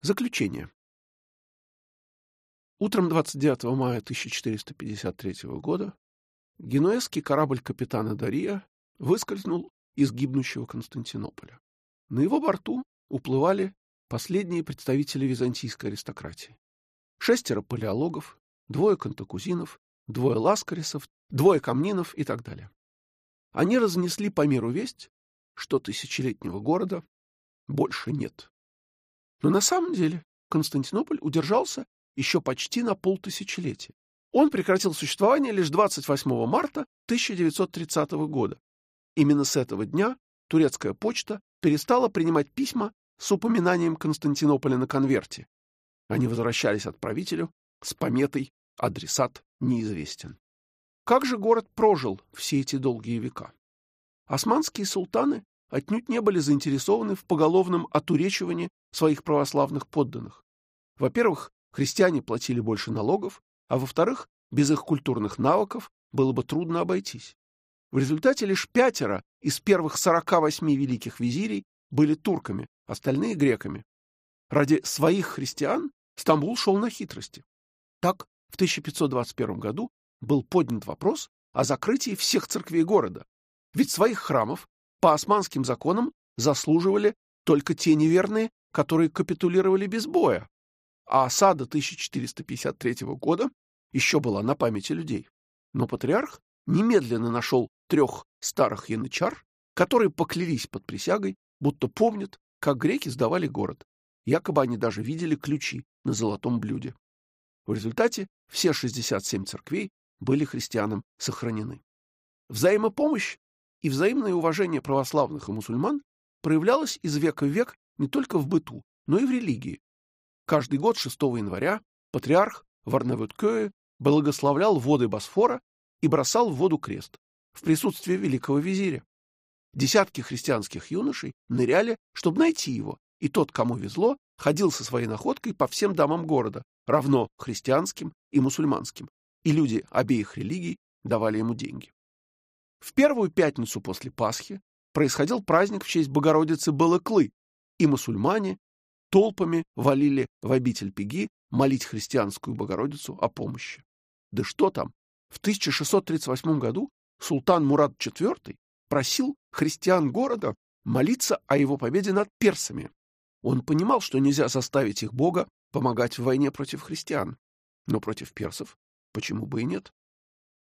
Заключение. Утром 29 мая 1453 года генуэзский корабль капитана Дария выскользнул из гибнущего Константинополя. На его борту уплывали последние представители византийской аристократии. Шестеро палеологов, двое кантакузинов, двое ласкарисов, двое камнинов и так далее. Они разнесли по миру весть, что тысячелетнего города больше нет. Но на самом деле Константинополь удержался еще почти на полтысячелетия. Он прекратил существование лишь 28 марта 1930 года. Именно с этого дня турецкая почта перестала принимать письма с упоминанием Константинополя на конверте. Они возвращались отправителю с пометой «Адресат неизвестен». Как же город прожил все эти долгие века? Османские султаны отнюдь не были заинтересованы в поголовном отуречивании своих православных подданных. Во-первых, христиане платили больше налогов, а во-вторых, без их культурных навыков было бы трудно обойтись. В результате лишь пятеро из первых 48 великих визирей были турками, остальные — греками. Ради своих христиан Стамбул шел на хитрости. Так, в 1521 году был поднят вопрос о закрытии всех церквей города, ведь своих храмов по османским законам заслуживали только те неверные, которые капитулировали без боя, а осада 1453 года еще была на памяти людей. Но патриарх немедленно нашел трех старых янычар, которые поклялись под присягой, будто помнят, как греки сдавали город. Якобы они даже видели ключи на золотом блюде. В результате все 67 церквей были христианам сохранены. Взаимопомощь и взаимное уважение православных и мусульман проявлялось из века в век не только в быту, но и в религии. Каждый год 6 января патриарх Варнавуткёе благословлял воды Босфора и бросал в воду крест в присутствии великого визиря. Десятки христианских юношей ныряли, чтобы найти его, и тот, кому везло, ходил со своей находкой по всем домам города, равно христианским и мусульманским, и люди обеих религий давали ему деньги. В первую пятницу после Пасхи происходил праздник в честь Богородицы Балаклы, и мусульмане толпами валили в обитель Пеги молить христианскую Богородицу о помощи. Да что там, в 1638 году султан Мурад IV просил христиан города молиться о его победе над персами. Он понимал, что нельзя заставить их бога помогать в войне против христиан, но против персов почему бы и нет?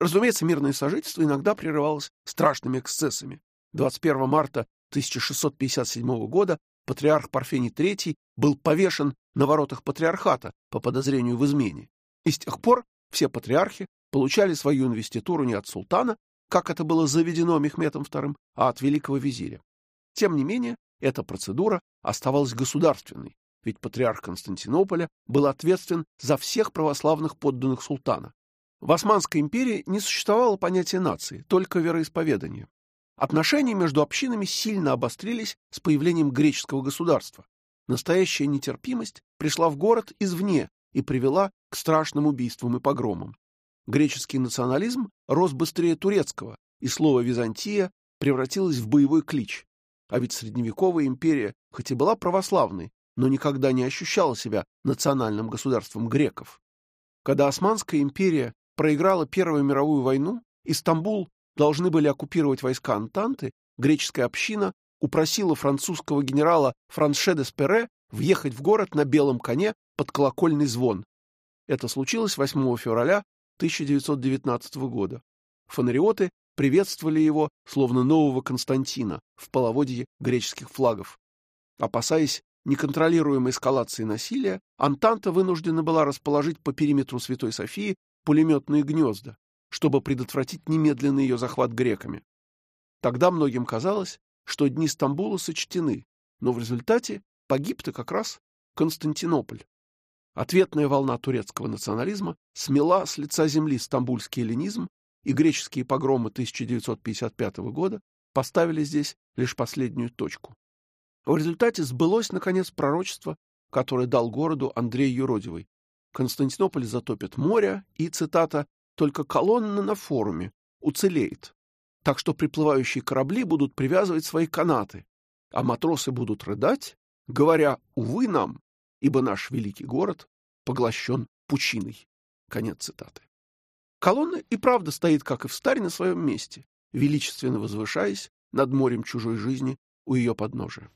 Разумеется, мирное сожительство иногда прерывалось страшными эксцессами. 21 марта 1657 года патриарх Парфений III был повешен на воротах патриархата по подозрению в измене. И с тех пор все патриархи получали свою инвеституру не от султана, как это было заведено Мехметом II, а от великого визиря. Тем не менее, эта процедура оставалась государственной, ведь патриарх Константинополя был ответственен за всех православных подданных султана, в Османской империи не существовало понятия нации, только вероисповедание. Отношения между общинами сильно обострились с появлением греческого государства. Настоящая нетерпимость пришла в город извне и привела к страшным убийствам и погромам. Греческий национализм рос быстрее турецкого, и слово «Византия» превратилось в боевой клич. А ведь средневековая империя, хоть и была православной, но никогда не ощущала себя национальным государством греков. Когда Османская империя проиграла Первую мировую войну, и Стамбул должны были оккупировать войска Антанты, греческая община упросила французского генерала Франше де Спере въехать в город на белом коне под колокольный звон. Это случилось 8 февраля 1919 года. Фонариоты приветствовали его, словно нового Константина, в половодье греческих флагов. Опасаясь неконтролируемой эскалации насилия, Антанта вынуждена была расположить по периметру Святой Софии пулеметные гнезда, чтобы предотвратить немедленный ее захват греками. Тогда многим казалось, что дни Стамбула сочтены, но в результате погиб-то как раз Константинополь. Ответная волна турецкого национализма смела с лица земли стамбульский эллинизм, и греческие погромы 1955 года поставили здесь лишь последнюю точку. В результате сбылось, наконец, пророчество, которое дал городу Андрей Юродивый. Константинополь затопит море, и, цитата, «только колонна на форуме уцелеет, так что приплывающие корабли будут привязывать свои канаты, а матросы будут рыдать, говоря «увы нам» ибо наш великий город поглощен пучиной. Конец цитаты. Колонна и правда стоит, как и в старе, на своем месте, величественно возвышаясь над морем чужой жизни у ее подножия.